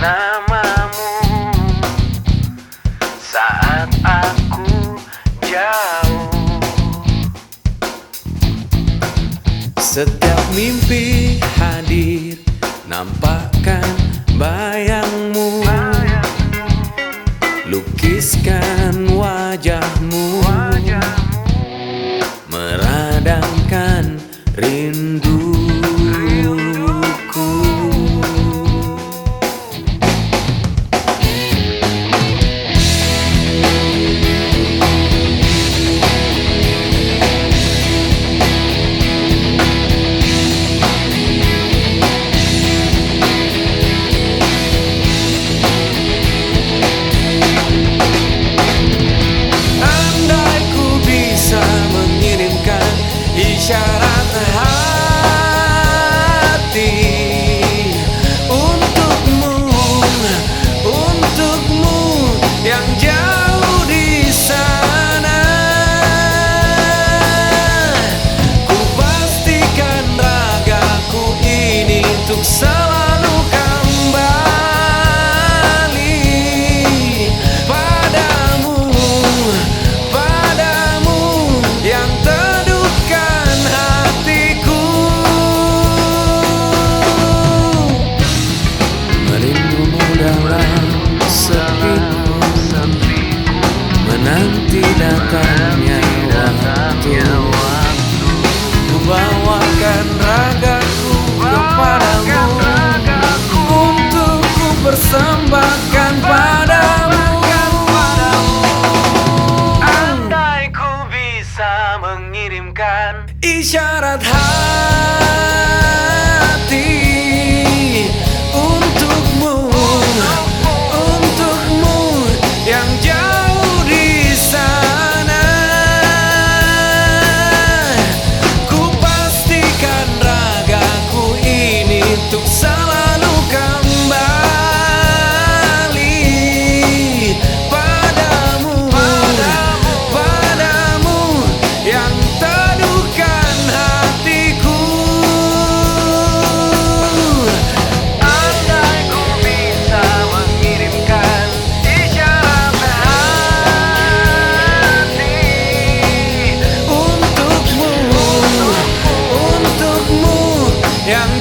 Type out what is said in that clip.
namamu saat aku jauh Setiap mimpi hadir nampakkan bayangmu. Lukiskan wajahmu, wajahmu. meradangkan rindu Yeah. mengirimkan isyarat hati. que